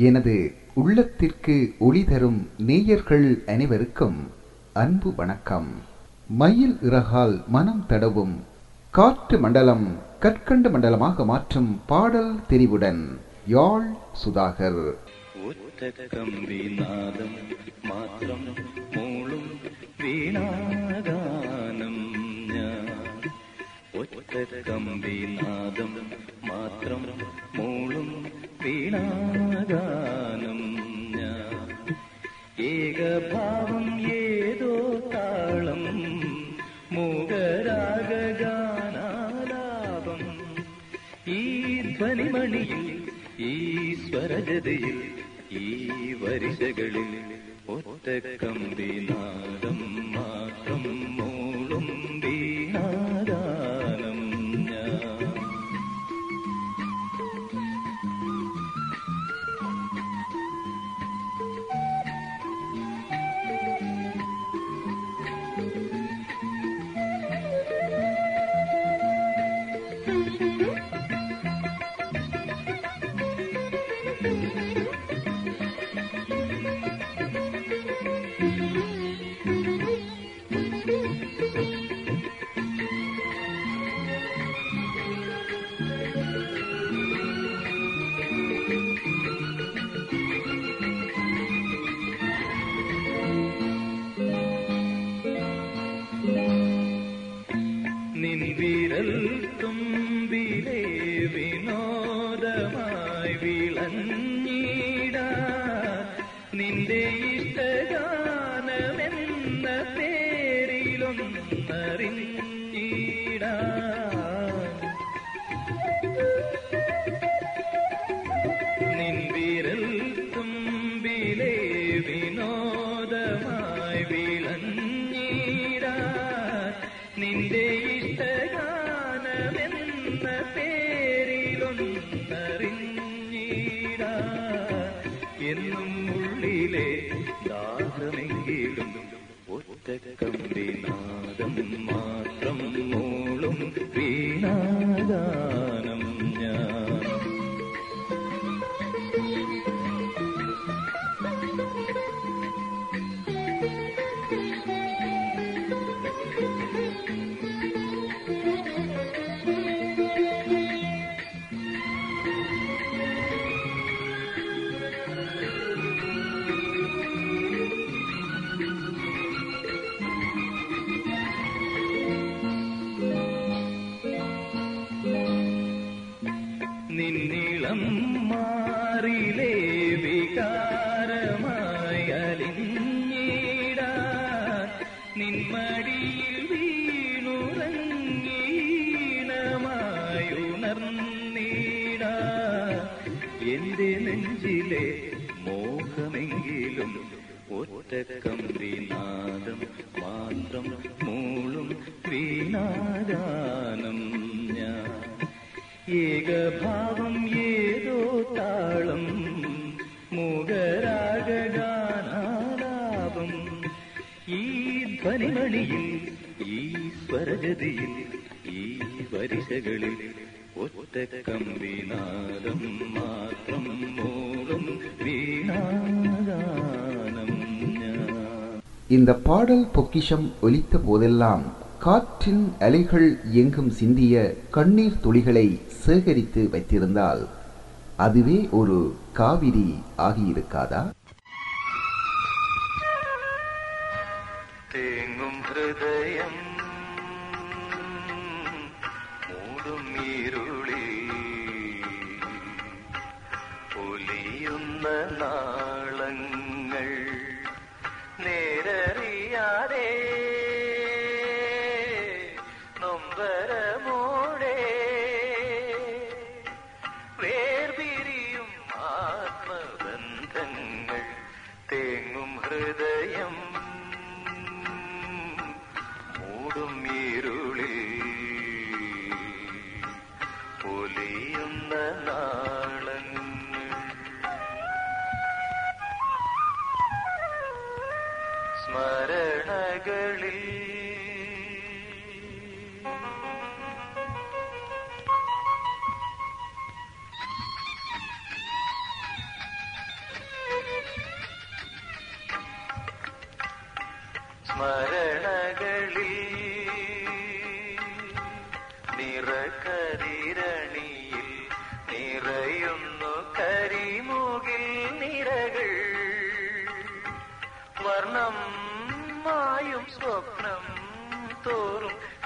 எனது உள்ளத்திற்கு ஒளி தரும் நேயர்கள் அனைவருக்கும் அன்பு வணக்கம் மயில் இறகால் மனம் தடவும் காற்று மண்டலம் கற்கண்டு மண்டலமாக மாற்றும் பாடல் தெரிவுடன் யாழ் சுதாகர் ഒറ്റ കമ്പി നാദം മാത്രം മൂളും വീണാഗാനം ഞാൻ ഒറ്റ കമ്പി നാദം മാത്രം മൂളും വീണാഗാനം ഞാൻ. ഏകഭാവം ഏതോ താളം മൂകരാഗാനാലാപം ഈ ധ്വനിമണിയിൽ ഈ സ്വരജതയിൽ ഈ വരിശകളിൽ ഒറ്റ കമ്പി നാദം നിന്റെ ഇഷ്ടഗാനമെന്ന പേരിലൊന്നറിഞ്ഞിട എന്നും ഉള്ളിലെ ദാഹമെങ്കിലും ഒറ്റ കമ്പിനാദം മാത്രം എന്റെ നെഞ്ചിലെ മോഹമെങ്കിലും ഒറ്റ നാദം മാത്രം മൂളും വീണാഗാനം ഞാൻ. ഏകഭാവം ഏതോ താളം മൂകരാഗാനാലാപം ഈ ധ്വനിമണിയിൽ ഈ സ്വരജതിയിൽ ഈ വരിശകളിൽ ഒറ്റ കമ്പിനാദം മാത്രം മൂളും വീണാഗാനം ഞാൻ இந்த பாடல் பொக்கிஷம் ஒலித்த போதெல்லாம் காற்றின் அலைகள் எங்கும் சிந்திய கண்ணீர் துளிகளை சேகரித்து வைத்திருந்தால் அதுவே ஒரு காவிரி ஆகியிருக்காதா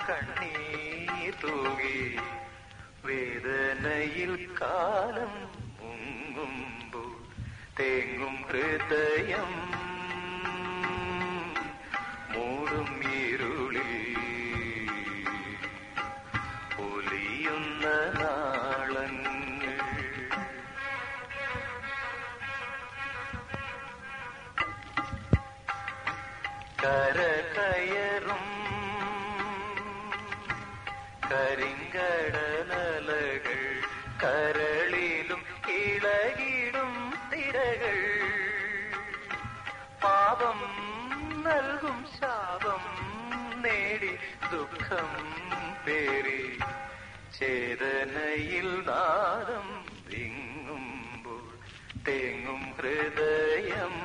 തോറും കണ്ണീർ തൂകി വേദനയിൽ കാലം മുങ്ങുമ്പോൾ തേങ്ങും ഹൃദയം ഹൃദയം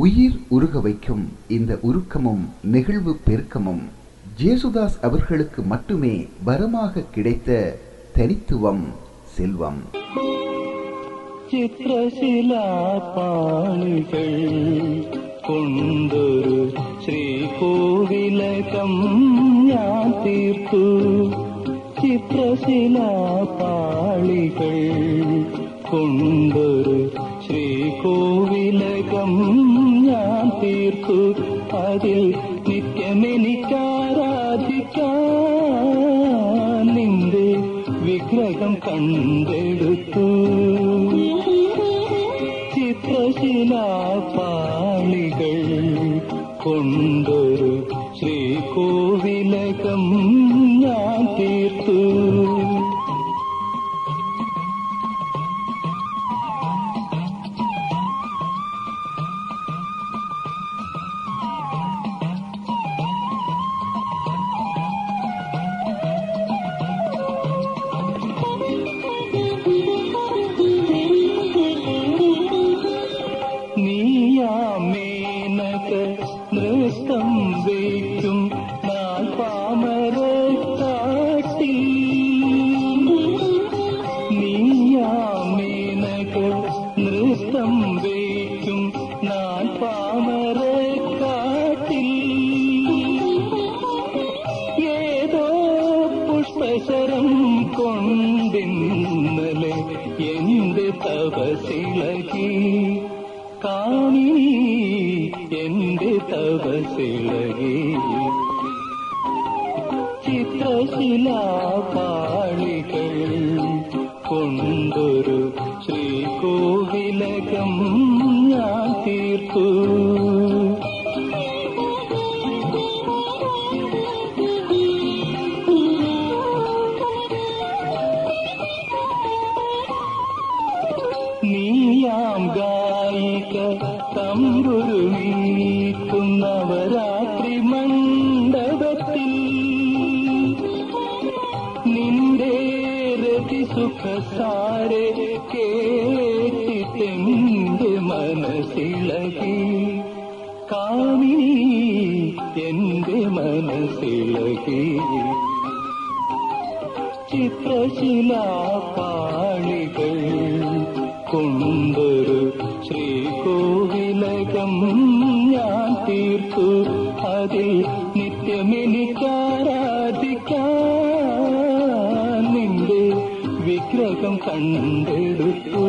உயிர் உருக வைக்கும் இந்த உருக்கமும் நெகிழ்வு பெருக்கமும் ஜேசுதாஸ் அவர்களுக்கு மட்டுமே வரமாக கிடைத்த தனித்துவம் செல்வம். சித்திரசிலா பாணிகள் கொண்டொரு ஸ்ரீ கோவிலகம் யான் சித்திரசிலா பாளிகள் கொண்டு അതിൽ നിത്യമെനിക്കാരാധിക്കാൻ നിന്റെ വിഗ്രഹം കണ്ടെടുത്തു. ചിത്രശിലാപാളികൾ കൊണ്ടൊരു തപസിളകി കാണി എന്റെ തപസിളകി ചിത്രശിലാപാളികൾ കൊണ്ടൊരു ശ്രീകോവിലകം ഞാൻ തീർത്തു. നിന്റെ രതി സുഖസാരെ കേട്ടിട്ടെന്റെ മനസ്സിളകി? കാമിനി എന്റെ മനസ്സിളകി? ചിത്രശിലാപാളികൾ കൊണ്ടൊരു ശ്രീകോവിലകം ഞാൻ തീർത്തു. അതിൽ നിത്യമെനിക്കാരാധിക്കാൻ சொர்க்கம் கண்டெடுப்பு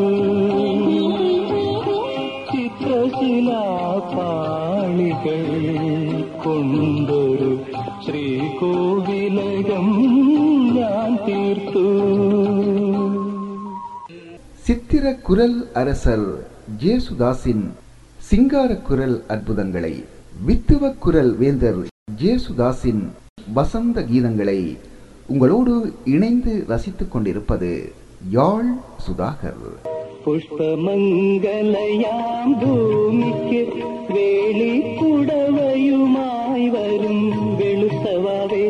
சித்திரசிலா பாளிகள் கொண்டொரு ஸ்ரீ கோவிலகம் நான் தீர்த்து. சித்திர குரல் அரசர் ஜேசுதாஸின் சிங்கார குரல் அற்புதங்களை வித்துவ குரல் வேந்தர் ஜேசுதாஸின் வசந்த கீதங்களை உங்களோடு இணைந்து ரசித்துக் கொண்டிருப்பது യാൾ സുധാകർ പുഷ്പമംഗലയാം ഭൂമിക്ക് വേളിപ്പുടവയുമായി വരും വെളുത്തവാവേ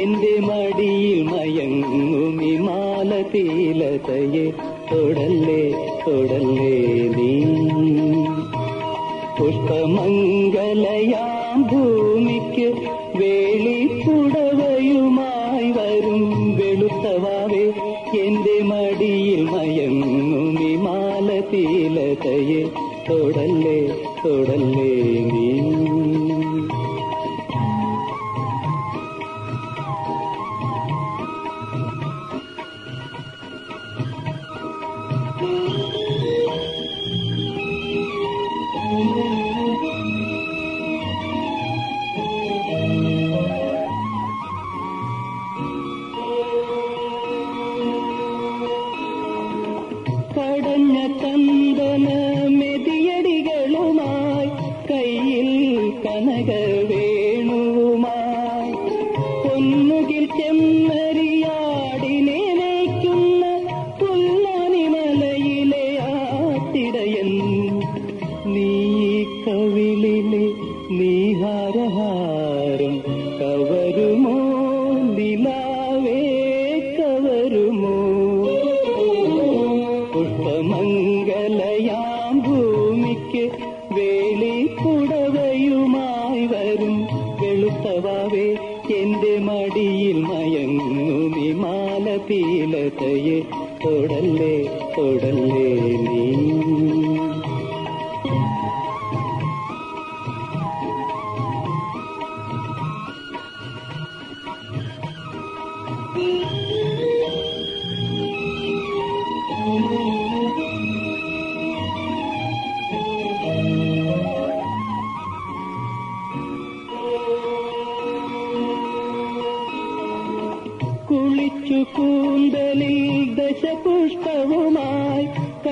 എന്റെ മടിയിൽ മയങ്ങും ഹിമാലതീലതയെ തൊടല്ലേ തൊടല്ലേ നീ. പുഷ്പമംഗലയാം ഭൂമിക്ക് വേളിപ്പുട മടിയിൽ മയങ്ങുമി മാലതീലതയെ തൊടല്ലേ തൊടല്ലേ നീ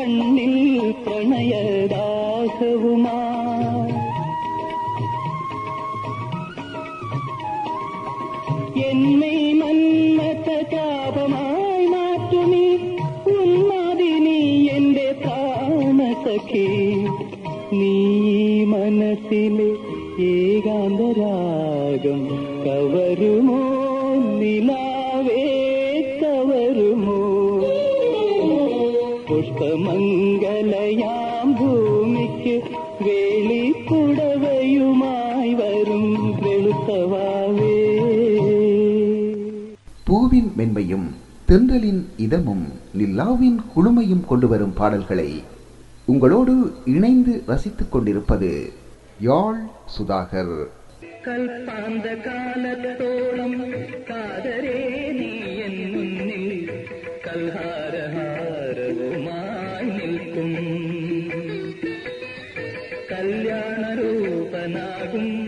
കണ്ണിൽ പ്രണയദാസവുമായി பாடலின் இதமும் நில்லாவின் குழுமையும் கொண்டு வரும் பாடல்களை உங்களோடு இணைந்து ரசித்துக் கொண்டிருப்பது யாழ் சுதாகர். கல்பாந்த காலத்தோடும் காதரே நீ என் முன்னில் கல்ஹாரஹாரவுமாய் நிற்கும். கல்யாண ரூபனாகும்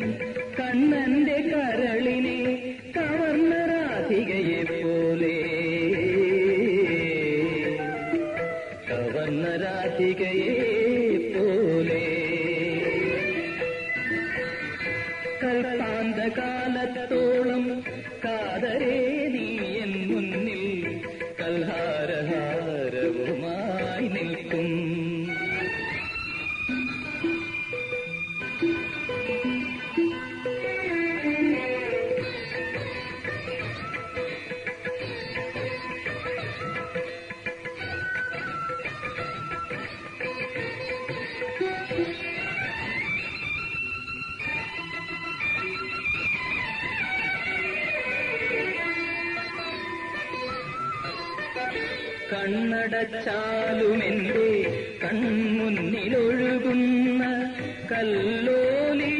കണ്ണടച്ചാലുമെന്റെ കൺമുന്നിലൊഴുകുന്ന കല്ലോലിനിയല്ലോ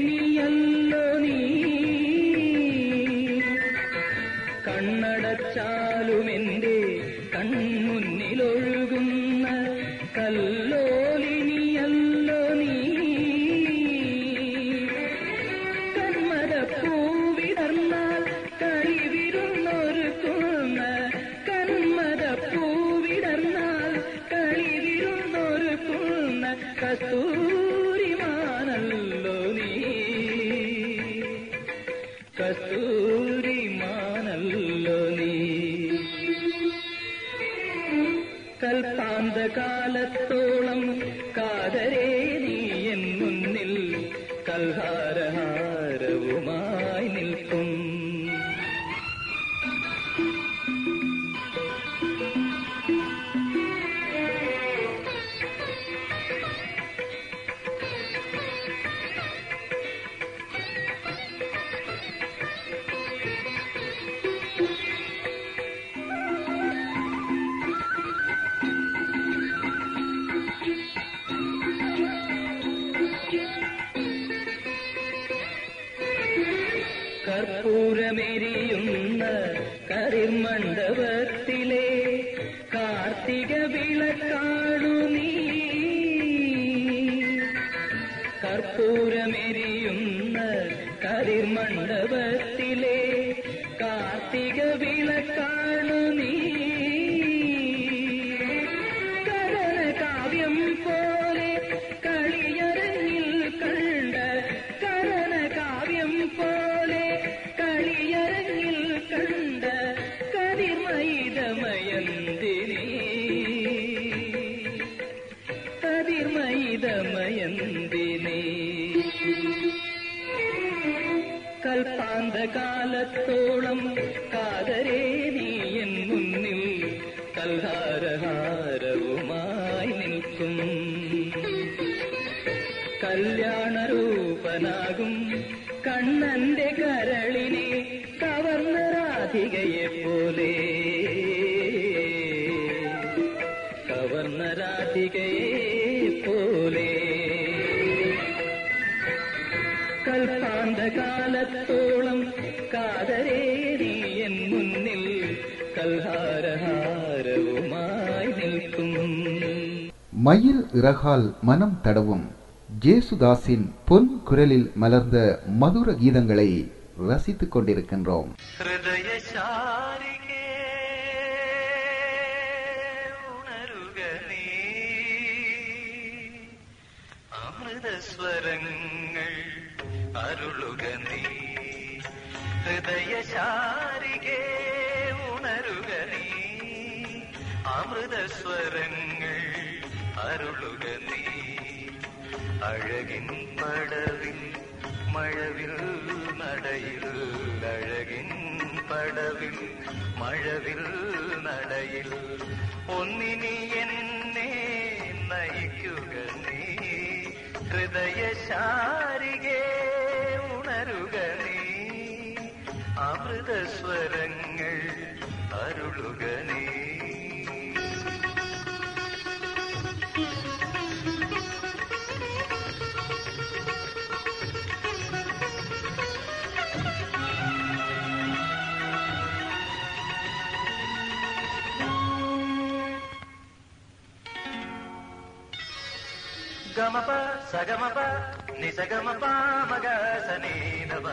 കൽപ്പാന്തകാലത്തോളം കാതരേ നീ എൻ മുന്നിൽ കൽഹാരഹാരവുമായി നിൽക്കും. കല്യാണരൂപനാകും കണ്ണന്റെ കരളിനെ കവർന്ന രാധികയെ പോലെ കൽപ്പാന്തകാലത്തോളം കാതരേ നീ എൻ മുന്നിൽ കൽഹാരഹാരവുമായി നിൽക്കും மயில் இறகால் மனம் தடவும் ஜேசுதாஸின் பொன் குரலில் மலர்ந்த மதுர கீதங்களை ரசித்துக் கொண்டிருக்கின்றோம் അമൃതസ്വരങ്ങൾ അരുളുക നീ. ഹൃദയശാരികേ ഉണരുക നീ. അമൃതസ്വരങ്ങൾ അരുളുക നീ. അഴകിൻ പടവിൽ മഴവിൽ നടയിൽ അഴകിൻ പടവിൽ മഴവിൽ നടയിൽ. ഒന്നിനി എന്നെ നയിക്കുക ഹൃദയശാരികെ ഉണരുക നീ. അമൃതസ്വരങ്ങൾ അരുളുക നീ. ഗമപ సగమప నిసగమప మగ సనీనవ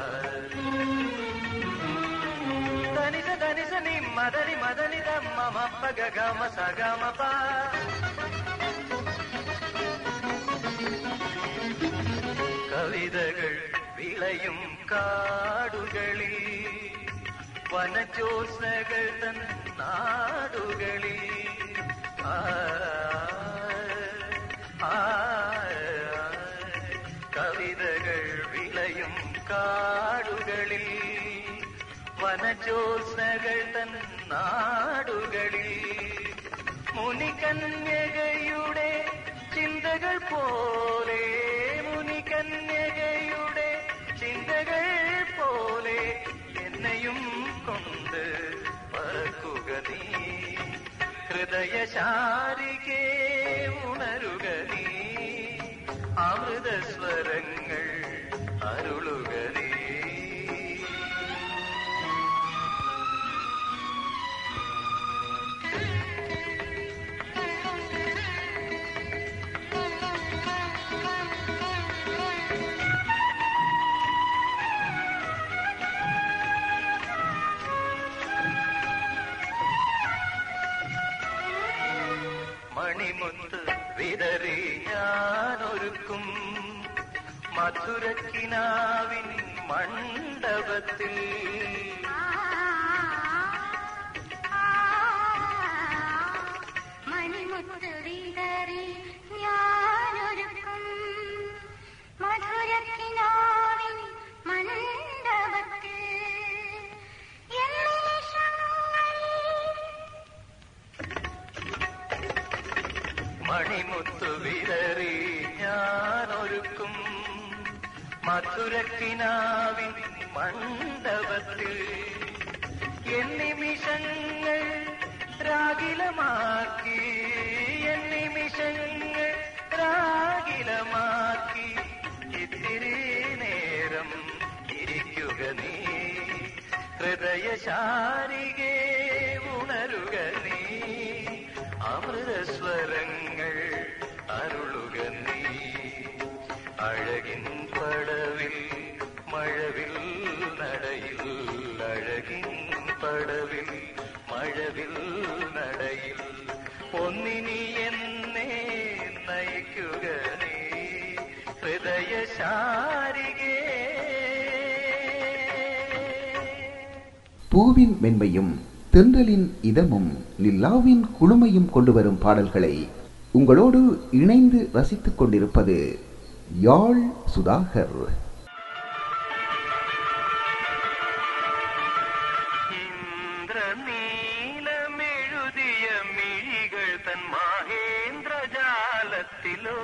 తనిస తనిస ని మదని మదని దమ్మ మప్ప గమ సగమప കവിതകൾ വിളയും കാടുകളിൽ വനജോത്സകൾ തൻ നാടുകളിൽ ആ, ആ, കാടുകളിൽ വനജോത്സകൾ തൻ നാടുകളിൽ. മുനികന്യകയുടെ ചിന്തകൾ പോലെ മുനികന്യകയുടെ ചിന്തകൾ പോലെ എന്നെയും കൊണ്ട് പറക്കുക നീ. ഹൃദയശാരികേ ഉണരുക നീ. അമൃതസ്വരങ്ങൾ അരുളുക മദീനാവിൻ മണ്ഡപത്തിൽ രാഗിലമാക്കി എന്നിമിഷങ്ങൾ രാഗിലമാക്കി. ഇത്തിരി നേരം ഇരിക്കുക നീ ഹൃദയശാരികേ ഉണരുക നീ. അമൃതസ്വരങ്ങൾ சாரிகே. பூவின் மென்மையும் தென்றலின் இதமும் லில்லாவின் குழுமையும் கொண்டு வரும் பாடல்களை உங்களோடு இணைந்து ரசித்துக் கொண்டிருப்பது யாழ் சுதாகர். நீலமெழுதிய மிழிகள் தன் மாகேந்திர ஜாலத்திலோ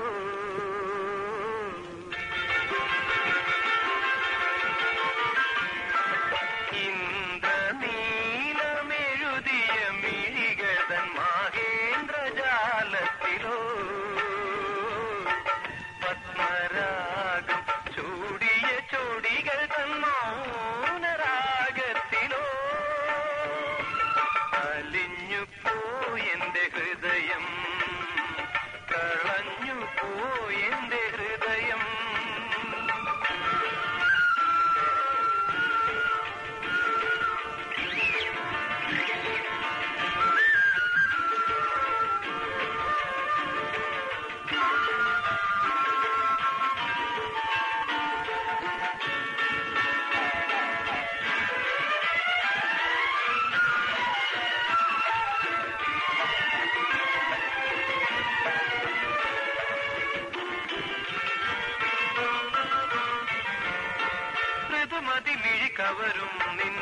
മതിമിഴി കവരും നിൻ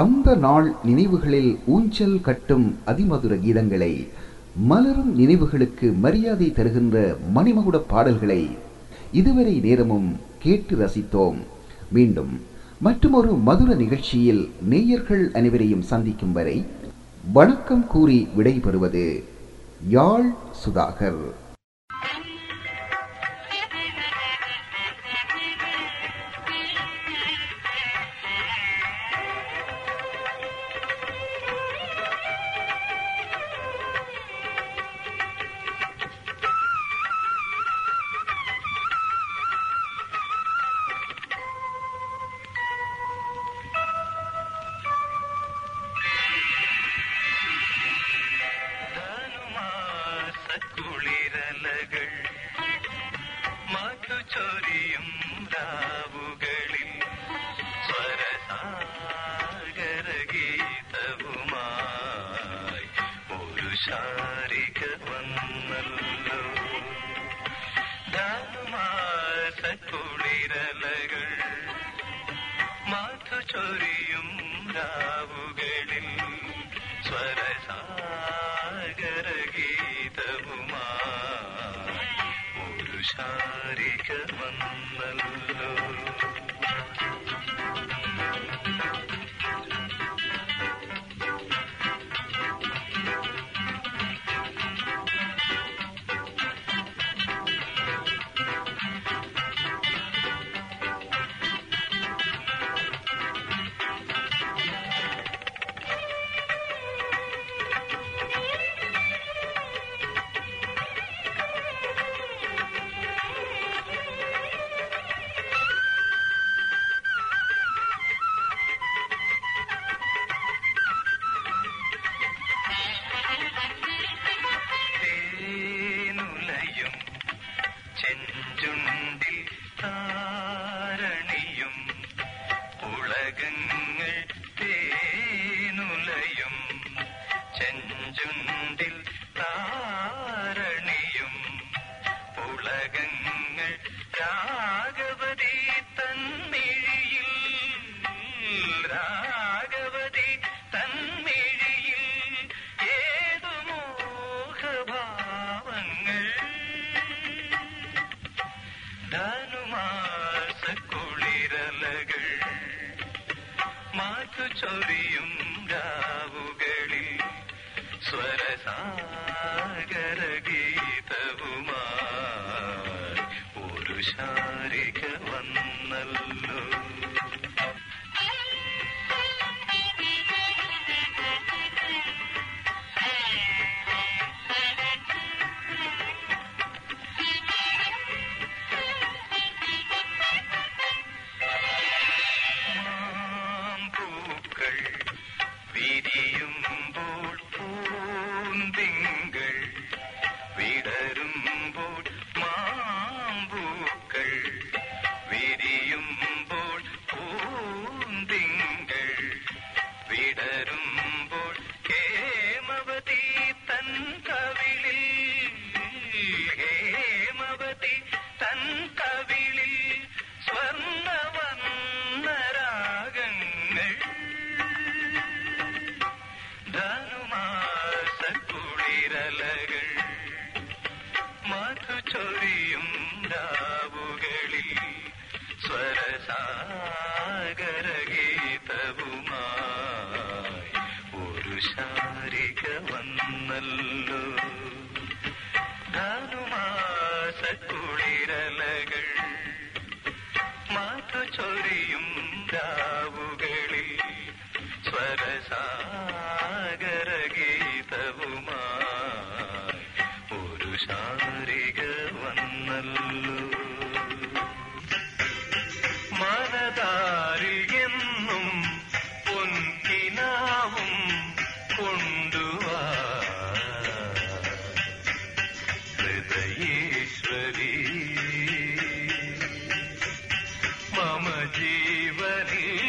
அந்த நாள் நினைவுகளில் ஊஞ்சல் கட்டும் அதிமதுர கீதங்களை மலரும் நினைவுகளுக்கு மரியாதை தருகின்ற மணிமகுட பாடல்களை இதுவரை நேரமும் கேட்டு ரசித்தோம். மீண்டும் மற்றொரு மதுர நிகழ்ச்சியில் நேயர்கள் அனைவரையும் சந்திக்கும் வரை வணக்கம் கூறி விடைபெறுவது யாழ் சுதாகர். ചൊരിയും ജീവനിൽ